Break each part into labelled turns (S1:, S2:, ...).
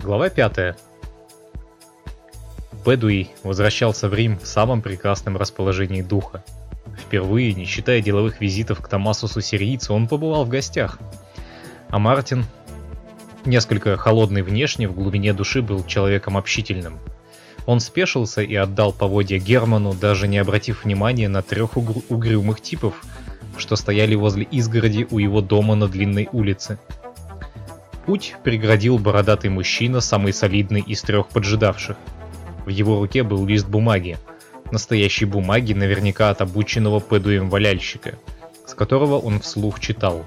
S1: Глава 5. Бэдуи возвращался в Рим в самом прекрасном расположении духа. Впервые, не считая деловых визитов к Томасусу Сирийцу, он побывал в гостях. А Мартин, несколько холодный внешне, в глубине души был человеком общительным. Он спешился и отдал поводья Герману, даже не обратив внимания на трех угр- угрюмых типов, что стояли возле изгороди у его дома на длинной улице. Путь преградил бородатый мужчина, самый солидный из трех поджидавших. В его руке был лист бумаги, настоящей бумаги, наверняка от обученного пэдуем валяльщика, с которого он вслух читал.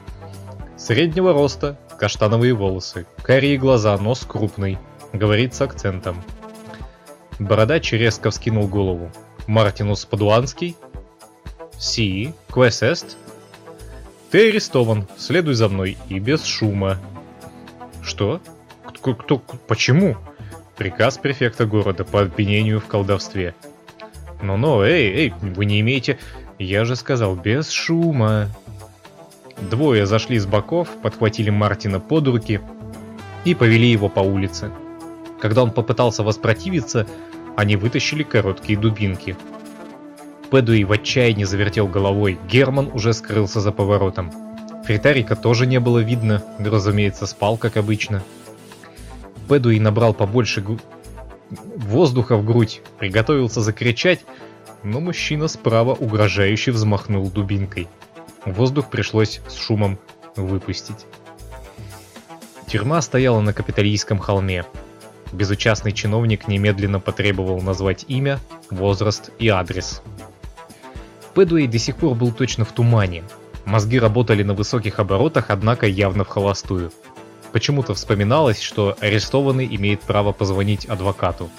S1: Среднего роста, каштановые волосы, карие глаза, нос крупный, говорит с акцентом. Бородач резко вскинул голову. Мартинус Падуанский? Си, квесест? Ты арестован, следуй за мной и без шума. Что? Кто, кто, почему? Приказ префекта города по обвинению в колдовстве. Ну-ну, эй, эй, вы не имеете... Я же сказал, без шума. Двое зашли с боков, подхватили Мартина под руки и повели его по улице. Когда он попытался воспротивиться, они вытащили короткие дубинки. Пэдуи в отчаянии завертел головой, Герман уже скрылся за поворотом. Фритарика тоже не было видно, разумеется, спал, как обычно. Пэдуи набрал побольше гру... воздуха в грудь, приготовился закричать, но мужчина справа угрожающе взмахнул дубинкой. Воздух пришлось с шумом выпустить. Тюрьма стояла на капиталийском холме. Безучастный чиновник немедленно потребовал назвать имя, возраст и адрес. Пэдуэй до сих пор был точно в тумане. Мозги работали на высоких оборотах, однако явно в холостую. Почему-то вспоминалось, что арестованный имеет право позвонить адвокату.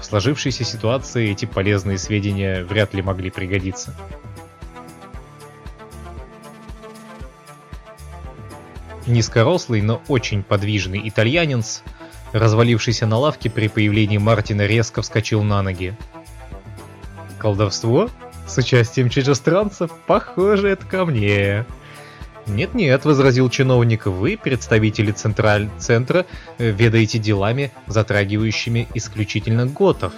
S1: В сложившейся ситуации эти полезные сведения вряд ли могли пригодиться. Низкорослый, но очень подвижный итальянец, развалившийся на лавке при появлении Мартина, резко вскочил на ноги. «Колдовство? С участием чужестранцев? Похоже, это ко мне!» «Нет-нет», — возразил чиновник, — «вы, представители Централь... Центра, ведаете делами, затрагивающими исключительно готов.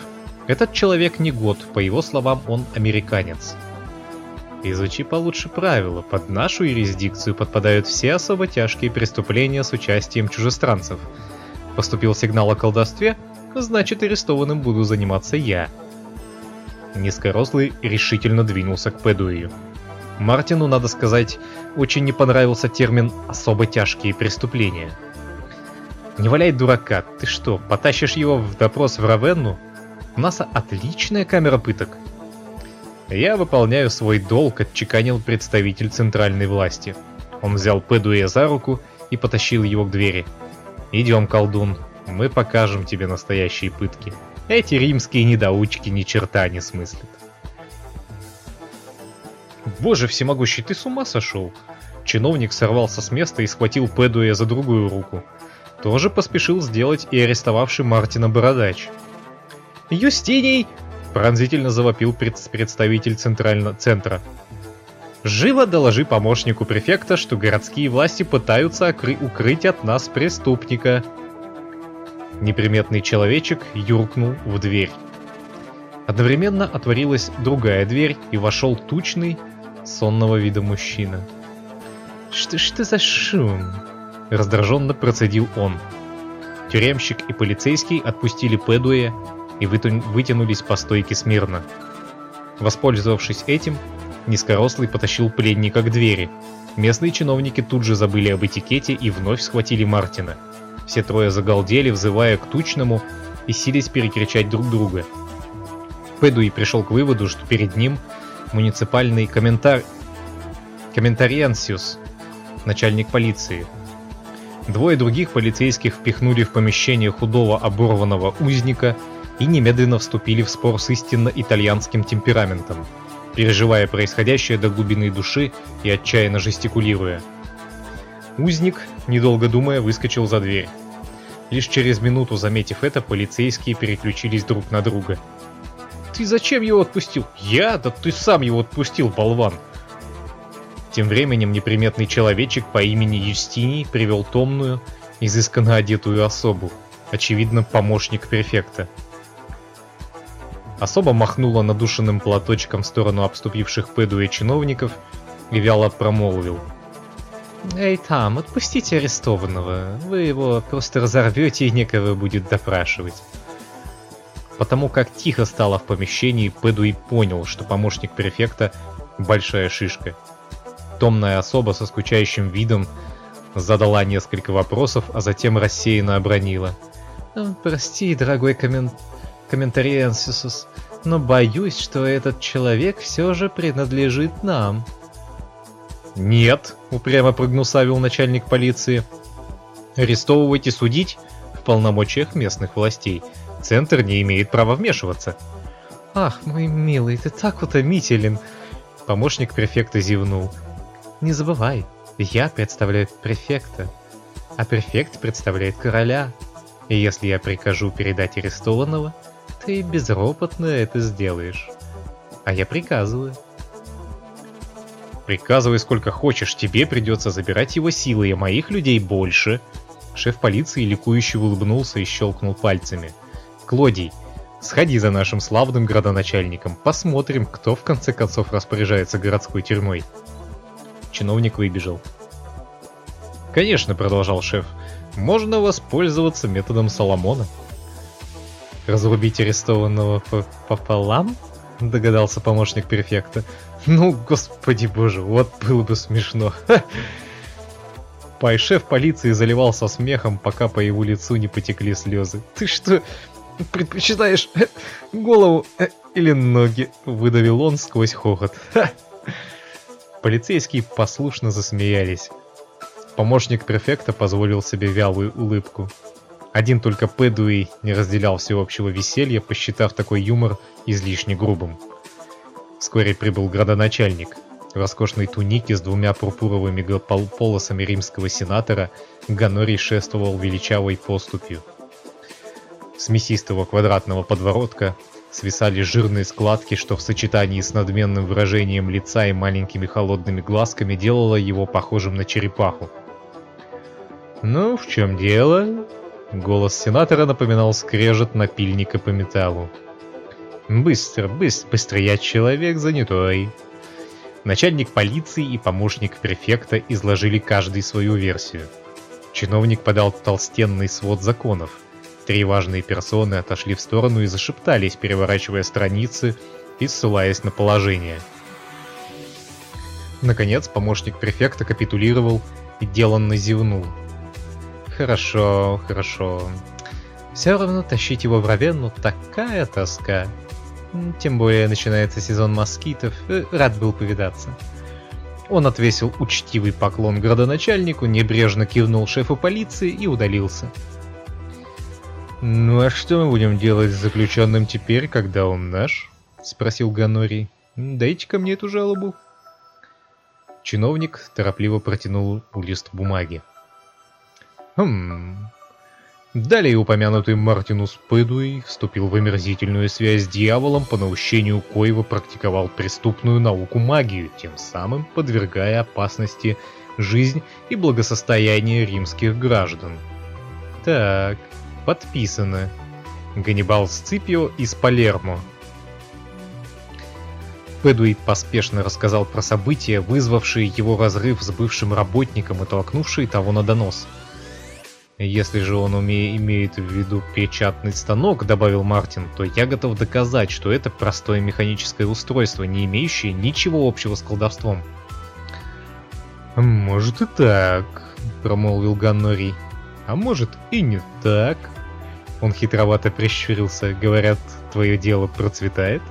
S1: Этот человек не гот, по его словам, он американец». Изучи получше правила. Под нашу юрисдикцию подпадают все особо тяжкие преступления с участием чужестранцев. Поступил сигнал о колдовстве, значит арестованным буду заниматься я. Низкорослый решительно двинулся к Пэдуию. Мартину, надо сказать, очень не понравился термин «особо тяжкие преступления». «Не валяй дурака, ты что, потащишь его в допрос в Равенну? У нас отличная камера пыток». «Я выполняю свой долг», — отчеканил представитель центральной власти. Он взял Пэдуэ за руку и потащил его к двери. «Идем, колдун, мы покажем тебе настоящие пытки. Эти римские недоучки ни черта не смыслят». «Боже всемогущий, ты с ума сошел?» Чиновник сорвался с места и схватил Пэдуэ за другую руку. Тоже поспешил сделать и арестовавший Мартина Бородач. «Юстиний!» – пронзительно завопил пред представитель центрального центра. «Живо доложи помощнику префекта, что городские власти пытаются укрыть от нас преступника!» Неприметный человечек юркнул в дверь. Одновременно отворилась другая дверь, и вошел тучный, сонного вида мужчина. «Что ж это за шум?» — раздраженно процедил он. Тюремщик и полицейский отпустили Пэдуэ и вытянулись по стойке смирно. Воспользовавшись этим, низкорослый потащил пленника к двери. Местные чиновники тут же забыли об этикете и вновь схватили Мартина. Все трое загалдели, взывая к тучному и сились перекричать друг друга. Пэдуи пришел к выводу, что перед ним муниципальный комментар... комментариенсиус, начальник полиции. Двое других полицейских впихнули в помещение худого оборванного узника и немедленно вступили в спор с истинно итальянским темпераментом, переживая происходящее до глубины души и отчаянно жестикулируя. Узник, недолго думая, выскочил за дверь. Лишь через минуту, заметив это, полицейские переключились друг на друга. «Ты зачем его отпустил?» «Я? Да ты сам его отпустил, болван!» Тем временем неприметный человечек по имени Юстиний привел томную, изысканно одетую особу. очевидно, помощник префекта. Особо махнула надушенным платочком в сторону обступивших Пэдуя чиновников и вяло промолвил. «Эй, там, отпустите арестованного, вы его просто разорвете и некого будет допрашивать». Потому как тихо стало в помещении, Пэдуи понял, что помощник префекта – большая шишка. Томная особа со скучающим видом задала несколько вопросов, а затем рассеянно обронила. «Прости, дорогой коммен... комментариенсисус, но боюсь, что этот человек все же принадлежит нам». «Нет», — упрямо прогнусавил начальник полиции. «Арестовывать и судить в полномочиях местных властей. Центр не имеет права вмешиваться». «Ах, мой милый, ты так утомителен!» Помощник префекта зевнул. «Не забывай, я представляю префекта, а префект представляет короля. И если я прикажу передать арестованного, ты безропотно это сделаешь. А я приказываю. Приказывай сколько хочешь, тебе придется забирать его силы, а моих людей больше. Шеф полиции ликующе улыбнулся и щелкнул пальцами. Клодий, сходи за нашим славным градоначальником, посмотрим, кто в конце концов распоряжается городской тюрьмой. Чиновник выбежал. Конечно, продолжал шеф, можно воспользоваться методом Соломона. Разрубить арестованного пополам? Догадался помощник префекта. Ну, господи боже, вот было бы смешно. Пайшеф полиции заливался смехом, пока по его лицу не потекли слезы. Ты что, предпочитаешь э, голову э, или ноги? Выдавил он сквозь хохот. Полицейские послушно засмеялись. Помощник префекта позволил себе вялую улыбку. Один только Пэдуи не разделял всеобщего веселья, посчитав такой юмор излишне грубым. Вскоре прибыл градоначальник. В роскошной тунике с двумя пурпуровыми полосами римского сенатора Ганорий шествовал величавой поступью. С мясистого квадратного подворотка свисали жирные складки, что в сочетании с надменным выражением лица и маленькими холодными глазками делало его похожим на черепаху. «Ну, в чем дело?» Голос сенатора напоминал скрежет напильника по металлу. Быстро, быстро, быстро, я человек занятой. Начальник полиции и помощник префекта изложили каждый свою версию. Чиновник подал толстенный свод законов. Три важные персоны отошли в сторону и зашептались, переворачивая страницы и ссылаясь на положение. Наконец, помощник префекта капитулировал и деланно зевнул. «Хорошо, хорошо. Все равно тащить его в Равенну такая тоска. Тем более начинается сезон москитов, э, рад был повидаться. Он отвесил учтивый поклон градоначальнику, небрежно кивнул шефу полиции и удалился. «Ну а что мы будем делать с заключенным теперь, когда он наш?» — спросил Ганорий. «Дайте-ка мне эту жалобу». Чиновник торопливо протянул лист бумаги. «Хм, Далее упомянутый Мартинус Пэдуи вступил в омерзительную связь с дьяволом, по наущению коего практиковал преступную науку магию, тем самым подвергая опасности жизнь и благосостояние римских граждан. Так, подписано. Ганнибал Сципио из Палермо. Пэдуи поспешно рассказал про события, вызвавшие его разрыв с бывшим работником и толкнувшие того на донос – если же он уме имеет в виду печатный станок, добавил Мартин, то я готов доказать, что это простое механическое устройство, не имеющее ничего общего с колдовством. «Может и так», — промолвил Ганнорий. «А может и не так». Он хитровато прищурился. «Говорят, твое дело процветает?»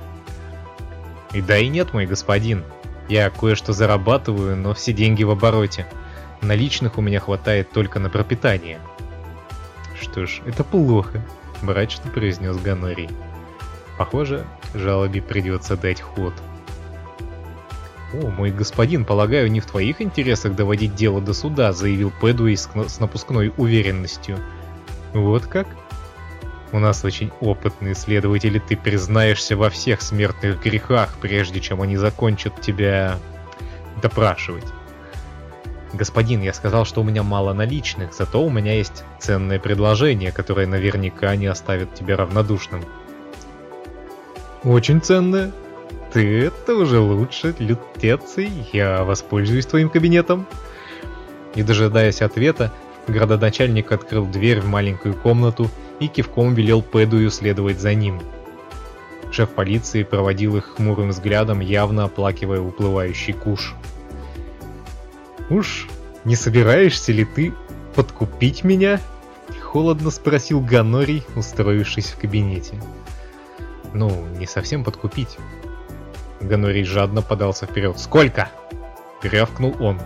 S1: «И да и нет, мой господин. Я кое-что зарабатываю, но все деньги в обороте. Наличных у меня хватает только на пропитание». Что ж, это плохо, мрачно произнес Ганорий. Похоже, жалобе придется дать ход. «О, мой господин, полагаю, не в твоих интересах доводить дело до суда», заявил Пэдуэй с, напускной уверенностью. «Вот как?» «У нас очень опытные следователи, ты признаешься во всех смертных грехах, прежде чем они закончат тебя допрашивать». Господин, я сказал, что у меня мало наличных, зато у меня есть ценное предложение, которое наверняка не оставит тебя равнодушным. Очень ценное. Ты это уже лучше, лютеций, я воспользуюсь твоим кабинетом. Не дожидаясь ответа, градоначальник открыл дверь в маленькую комнату и кивком велел Пэдую следовать за ним. Шеф полиции проводил их хмурым взглядом, явно оплакивая уплывающий куш. «Уж не собираешься ли ты подкупить меня?» — холодно спросил Ганорий, устроившись в кабинете. «Ну, не совсем подкупить». Ганорий жадно подался вперед. «Сколько?» — рявкнул он.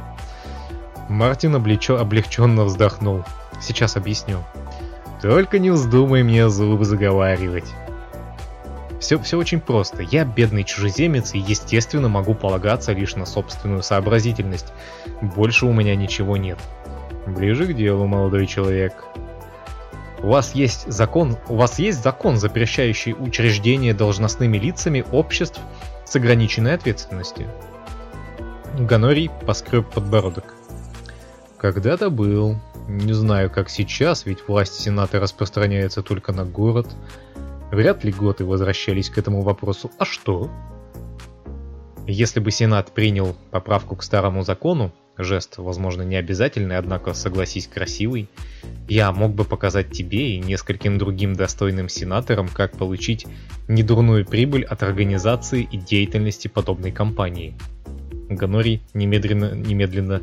S1: Мартин облечо облегченно вздохнул. «Сейчас объясню. Только не вздумай мне зубы заговаривать». Все, все очень просто. Я бедный чужеземец и, естественно, могу полагаться лишь на собственную сообразительность. Больше у меня ничего нет. Ближе к делу, молодой человек. У вас есть закон, у вас есть закон, запрещающий учреждение должностными лицами обществ с ограниченной ответственностью. Ганорий поскреб подбородок. Когда-то был. Не знаю, как сейчас, ведь власть Сената распространяется только на город. Вряд ли готы возвращались к этому вопросу. А что? Если бы Сенат принял поправку к старому закону, жест, возможно, не обязательный, однако, согласись, красивый, я мог бы показать тебе и нескольким другим достойным сенаторам, как получить недурную прибыль от организации и деятельности подобной компании. Ганорий немедленно, немедленно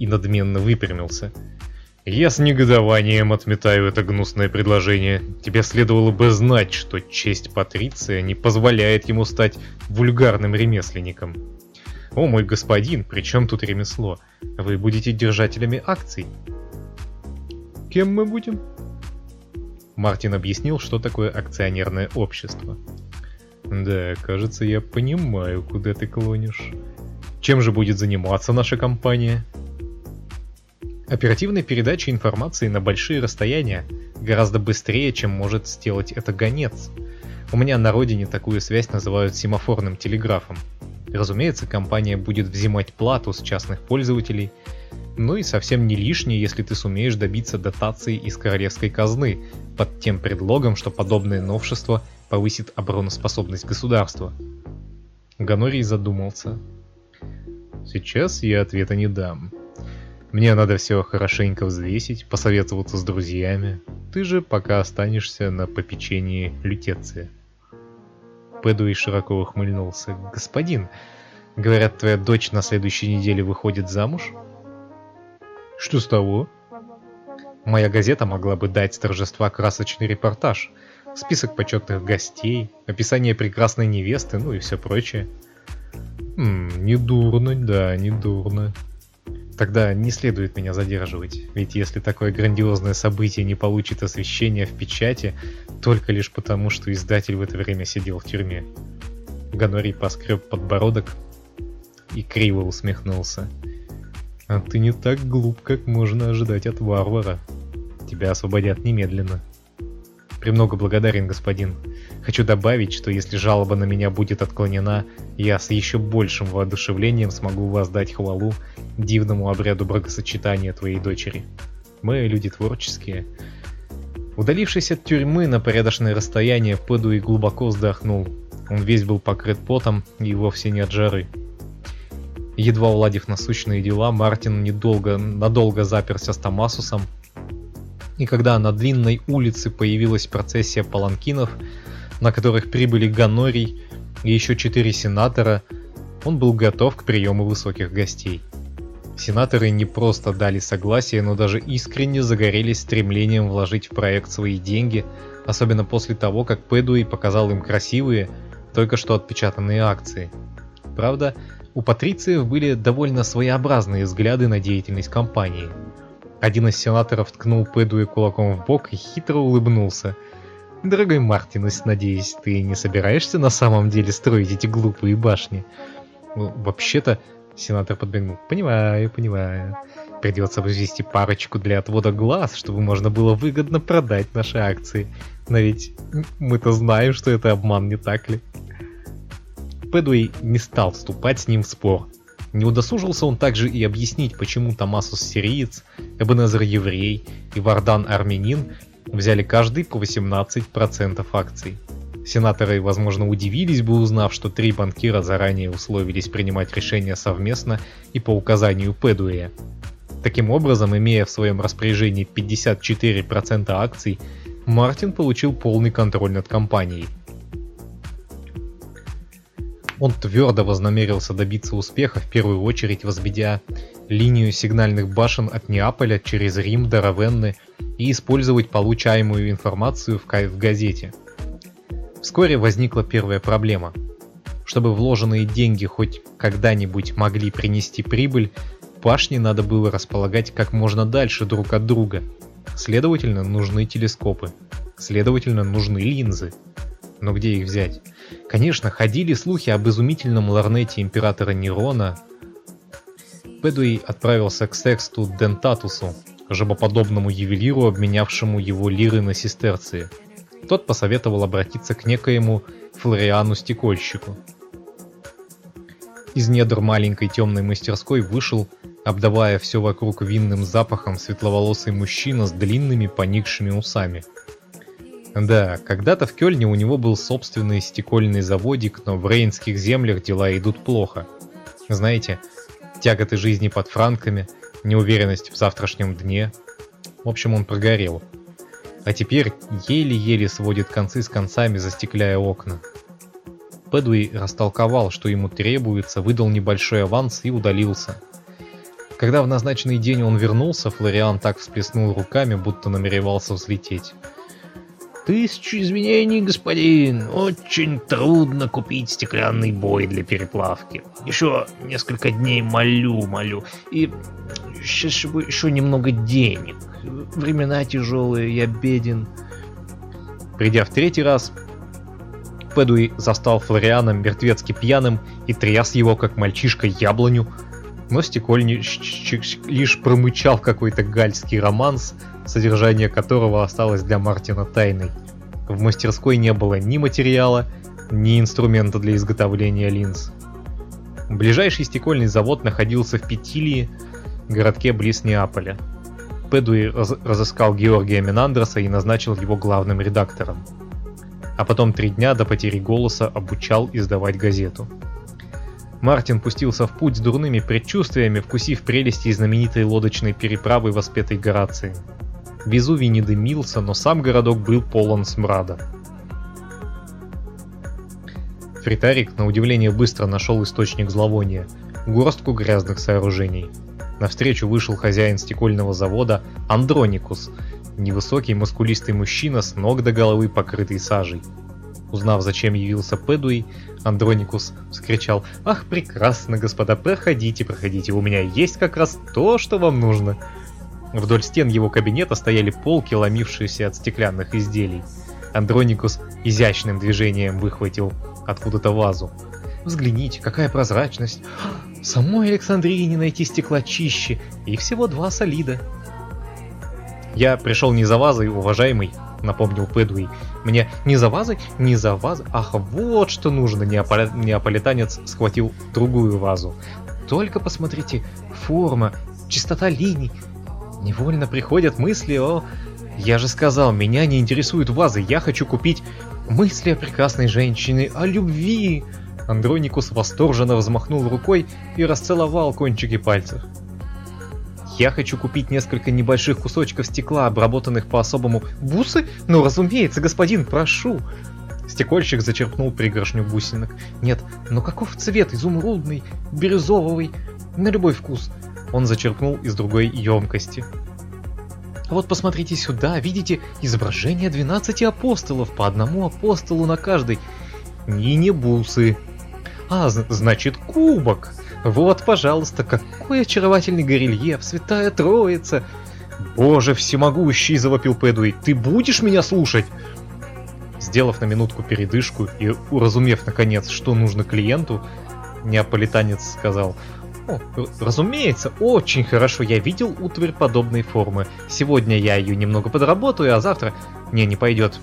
S1: и надменно выпрямился – я с негодованием отметаю это гнусное предложение. Тебе следовало бы знать, что честь Патриция не позволяет ему стать вульгарным ремесленником. О, мой господин, при чем тут ремесло? Вы будете держателями акций. Кем мы будем? Мартин объяснил, что такое акционерное общество. Да, кажется, я понимаю, куда ты клонишь. Чем же будет заниматься наша компания? Оперативной передачи информации на большие расстояния гораздо быстрее, чем может сделать это гонец. У меня на родине такую связь называют семафорным телеграфом. Разумеется, компания будет взимать плату с частных пользователей, ну и совсем не лишнее, если ты сумеешь добиться дотации из королевской казны, под тем предлогом, что подобное новшество повысит обороноспособность государства. Ганорий задумался. Сейчас я ответа не дам. Мне надо все хорошенько взвесить, посоветоваться с друзьями. Ты же пока останешься на попечении лютеции. Пэдуи широко ухмыльнулся. «Господин, говорят, твоя дочь на следующей неделе выходит замуж?» «Что с того?» «Моя газета могла бы дать с торжества красочный репортаж, список почетных гостей, описание прекрасной невесты, ну и все прочее». «М -м, «Недурно, да, недурно», Тогда не следует меня задерживать, ведь если такое грандиозное событие не получит освещения в печати, только лишь потому, что издатель в это время сидел в тюрьме. Ганорий поскреб подбородок и криво усмехнулся. А ты не так глуп, как можно ожидать от варвара. Тебя освободят немедленно. Премного благодарен, господин. Хочу добавить, что если жалоба на меня будет отклонена, я с еще большим воодушевлением смогу воздать хвалу дивному обряду бракосочетания твоей дочери. Мы люди творческие. Удалившись от тюрьмы на порядочное расстояние, Пэдуи глубоко вздохнул. Он весь был покрыт потом и вовсе не от жары. Едва уладив насущные дела, Мартин недолго, надолго заперся с Томасусом, и когда на длинной улице появилась процессия паланкинов, на которых прибыли Ганорий и еще четыре сенатора, он был готов к приему высоких гостей. Сенаторы не просто дали согласие, но даже искренне загорелись стремлением вложить в проект свои деньги, особенно после того, как Пэдуи показал им красивые, только что отпечатанные акции. Правда, у патрициев были довольно своеобразные взгляды на деятельность компании. Один из сенаторов ткнул Пэдуи кулаком в бок и хитро улыбнулся. «Дорогой Мартинус, надеюсь, ты не собираешься на самом деле строить эти глупые башни?» ну, «Вообще-то, Сенатор подбегнул. «Понимаю, понимаю. Придется вывести парочку для отвода глаз, чтобы можно было выгодно продать наши акции. Но ведь мы-то знаем, что это обман, не так ли?» Пэдуэй не стал вступать с ним в спор. Не удосужился он также и объяснить, почему Томасус Сириец, Эбенезер Еврей и Вардан Армянин взяли каждый по 18% акций. Сенаторы, возможно, удивились бы, узнав, что три банкира заранее условились принимать решения совместно и по указанию Пэдуэя. Таким образом, имея в своем распоряжении 54% акций, Мартин получил полный контроль над компанией. Он твердо вознамерился добиться успеха, в первую очередь возведя линию сигнальных башен от Неаполя через Рим до Равенны и использовать получаемую информацию в, газете. Вскоре возникла первая проблема. Чтобы вложенные деньги хоть когда-нибудь могли принести прибыль, башни надо было располагать как можно дальше друг от друга. Следовательно, нужны телескопы. Следовательно, нужны линзы. Но где их взять? Конечно, ходили слухи об изумительном ларнете императора Нерона. Педуи отправился к Сексту Дентатусу, жабоподобному ювелиру, обменявшему его лиры на сестерции. Тот посоветовал обратиться к некоему Флориану-стекольщику. Из недр маленькой темной мастерской вышел, обдавая все вокруг винным запахом, светловолосый мужчина с длинными поникшими усами. Да, когда-то в Кёльне у него был собственный стекольный заводик, но в рейнских землях дела идут плохо. Знаете, тяготы жизни под франками, неуверенность в завтрашнем дне. В общем, он прогорел. А теперь еле-еле сводит концы с концами, застекляя окна. Пэдуи растолковал, что ему требуется, выдал небольшой аванс и удалился. Когда в назначенный день он вернулся, Флориан так всплеснул руками, будто намеревался взлететь.
S2: Тысячу извинений, господин. Очень трудно купить стеклянный бой для переплавки. Еще несколько дней молю, молю. И сейчас еще, еще немного денег. Времена тяжелые, я беден.
S1: Придя в третий раз, Пэдуи застал Флориана мертвецки пьяным и тряс его, как мальчишка, яблоню, но стекольник лишь промычал какой-то гальский романс, содержание которого осталось для Мартина тайной. В мастерской не было ни материала, ни инструмента для изготовления линз. Ближайший стекольный завод находился в Петилии, городке близ Неаполя. Пэдуи раз разыскал Георгия Минандроса и назначил его главным редактором. А потом три дня до потери голоса обучал издавать газету. Мартин пустился в путь с дурными предчувствиями, вкусив прелести знаменитой лодочной переправы воспетой Горацией. Везувий не дымился, но сам городок был полон смрада. Фритарик, на удивление, быстро нашел источник зловония – горстку грязных сооружений. Навстречу вышел хозяин стекольного завода Андроникус, невысокий мускулистый мужчина с ног до головы покрытый сажей. Узнав, зачем явился Пэдуи, Андроникус вскричал «Ах, прекрасно, господа, проходите, проходите, у меня есть как раз то, что вам нужно». Вдоль стен его кабинета стояли полки, ломившиеся от стеклянных изделий. Андроникус изящным движением выхватил откуда-то вазу. «Взгляните, какая прозрачность! Самой Александрии не найти стекла чище, и всего два солида!» «Я пришел не за вазой, уважаемый», — напомнил Пэдуи. «Мне не за вазой, не за вазой. Ах, вот что нужно!» Неаполя... Неаполитанец схватил другую вазу. «Только посмотрите, форма, чистота линий, Невольно приходят мысли о... Я же сказал, меня не интересуют вазы, я хочу купить мысли о прекрасной женщине, о любви. Андроникус восторженно взмахнул рукой и расцеловал кончики пальцев. Я хочу купить несколько небольших кусочков стекла, обработанных по-особому. Бусы? Ну, разумеется, господин, прошу. Стекольщик зачерпнул пригоршню бусинок. Нет, но каков цвет? Изумрудный, бирюзовый, на любой вкус. Он зачерпнул из другой емкости. Вот посмотрите сюда, видите изображение 12 апостолов, по одному апостолу на каждой. И не бусы. А, значит, кубок. Вот, пожалуйста, какой очаровательный горельеф, святая троица. Боже всемогущий, завопил Пэдуи, ты будешь меня слушать? Сделав на минутку передышку и уразумев наконец, что нужно клиенту, неаполитанец сказал – о, разумеется, очень хорошо. Я видел утварь подобной формы. Сегодня я ее немного подработаю, а завтра... Не, не пойдет,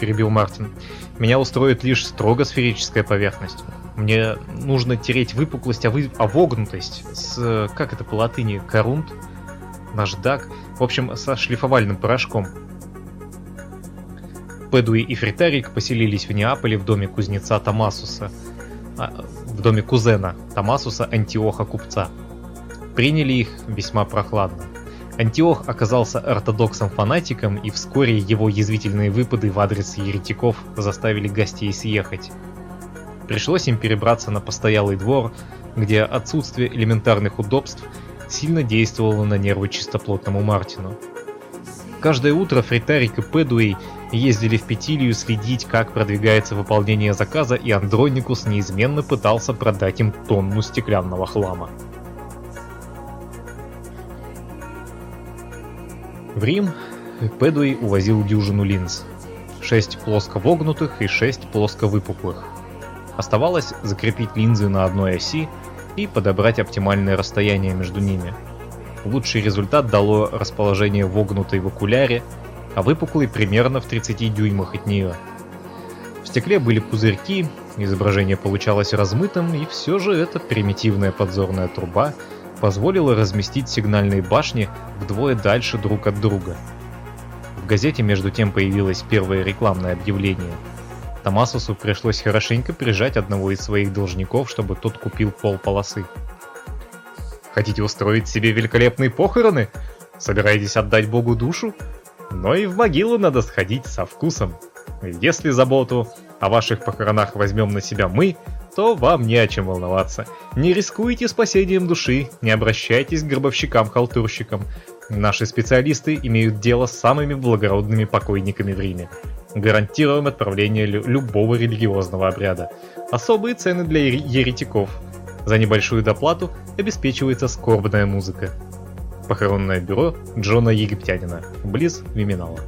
S1: перебил Мартин. Меня устроит лишь строго сферическая поверхность. Мне нужно тереть выпуклость, а, вы... а вогнутость с... как это по латыни? Корунт? Наждак? В общем, со шлифовальным порошком. Пэдуи и Фритарик поселились в Неаполе в доме кузнеца Томасуса, а, в доме кузена Томасуса Антиоха Купца. Приняли их весьма прохладно. Антиох оказался ортодоксом-фанатиком, и вскоре его язвительные выпады в адрес еретиков заставили гостей съехать. Пришлось им перебраться на постоялый двор, где отсутствие элементарных удобств сильно действовало на нервы чистоплотному Мартину. Каждое утро Фритарик и Пэдуэй ездили в Петилию следить, как продвигается выполнение заказа, и Андроникус неизменно пытался продать им тонну стеклянного хлама. В Рим Пэдуэй увозил дюжину линз. Шесть плоско вогнутых и шесть плоско выпуклых. Оставалось закрепить линзы на одной оси и подобрать оптимальное расстояние между ними. Лучший результат дало расположение вогнутой в окуляре, а выпуклой примерно в 30 дюймах от нее. В стекле были пузырьки, изображение получалось размытым, и все же эта примитивная подзорная труба позволила разместить сигнальные башни вдвое дальше друг от друга. В газете между тем появилось первое рекламное объявление – Томасусу пришлось хорошенько прижать одного из своих должников, чтобы тот купил пол полосы. Хотите устроить себе великолепные похороны? Собираетесь отдать Богу душу? Но и в могилу надо сходить со вкусом. Если заботу о ваших похоронах возьмем на себя мы, то вам не о чем волноваться. Не рискуйте спасением души, не обращайтесь к гробовщикам-халтурщикам. Наши специалисты имеют дело с самыми благородными покойниками в Риме. Гарантируем отправление любого религиозного обряда. Особые цены для еретиков. За небольшую доплату обеспечивается скорбная музыка. Похоронное бюро Джона Египтянина, близ Виминала.